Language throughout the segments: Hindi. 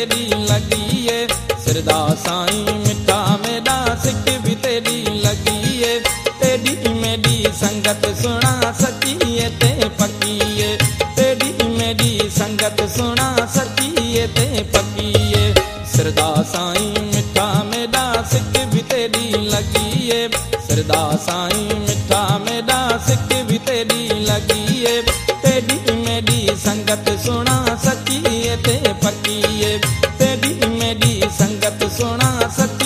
तेरी लगी है। सिरदा साईं मिठा मेरा सिक भी तेरी लगी है। तेरी मेरी संगत सुना सची है, ते पकी है। तेरी मेरी संगत सुना सची है, ते पकी है। सिरदा साईं मिठा मेरा सिक भी तेरी लगी है। सिरदा साईं मिठा मेरा सिक भी तेरी लगी है। तेरी मेरी संगत सुना संगत सोना सची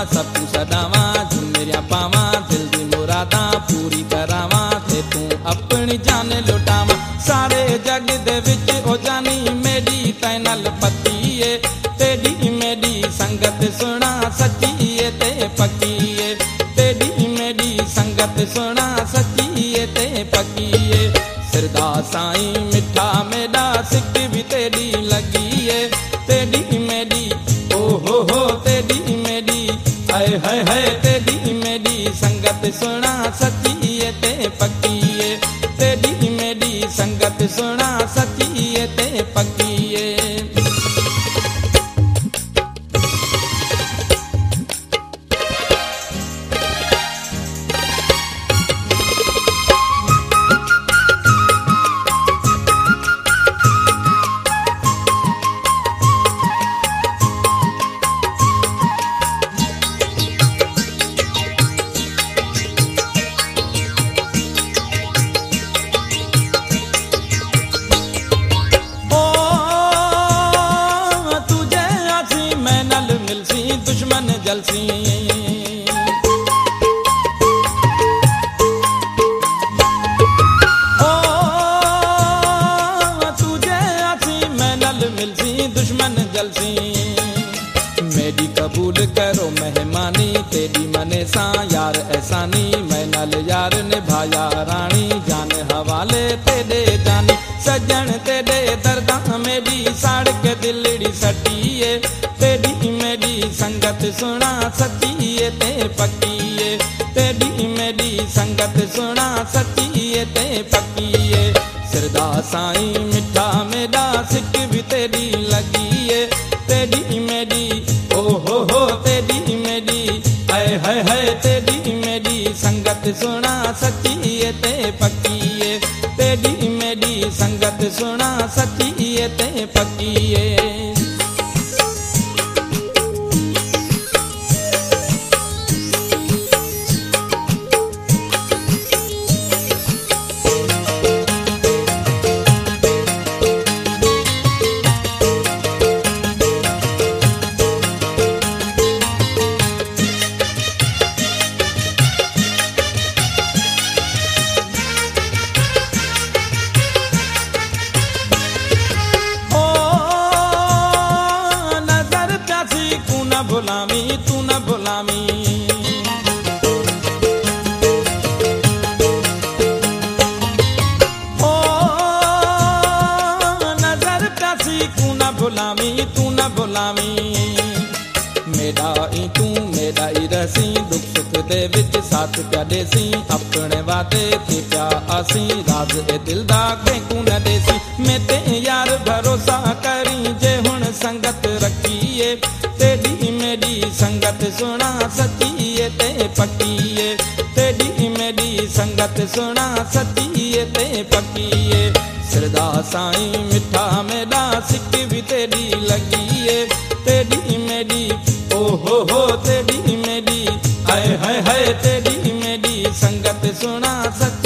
गावा सदावा झुमरिया पावा दिल दी मुरादा पूरी करावा, ते तू अपनी जान लुटावा। सारे जग दे जानी मेरी तैनल पति ए तेरी मेरी संगत सुना सच्ची ए ते पक्की तेरी मेरी संगत सुना सच्ची ते पक्की ए सिरदा मिठा मेरा सिक भी तेरी लगी है तेरी हाय दुश्मन जलसी। ओ, तुझे आसी मैं नल मिलसी, दुश्मन जलसी। मेरी कबूल करो मेहमानी, तेरी मने सा यार एहसानी मैं नल यार निभाया रानी, जान हवाले तेरे जानी। सजन तेरे दर्दा मेरी सड़क दिलड़ी सटिए तेरी मेरी संगत सुना सचिए ते पक्कीए। तेरी मेरी संगत सुना सचिए ते पक्कीए। सिरदा साईं, मिठा मेरा, सिक भी तेरी लगी है तेरी मेरी, ओ हो हो, तेरी मेरी हाय हाय हाय तेरी मेरी संगत सुना सच्ची है ते पक्की तेरी मेरी संगत सुना सच्ची ते पक्की गुलामी तू ना गुलामी ओ, नज़र कसी, तू तू मेरा ई तू रसी, दुख सुख दे विच साथ देसी अपने वादे ते आसी, राज ए दिल कू न देसी। मैं ते यार भरोसा करी, जे हुन संगत रखिए सतीअ ते पकीअ श्रदा साईं मिठा मेॾा सिक भी तेॾी लॻीअ तेॾी मेॾी ओ हो हो तेॾी मेॾी हय हय हय तेॾी मेॾी संगत सुणा सत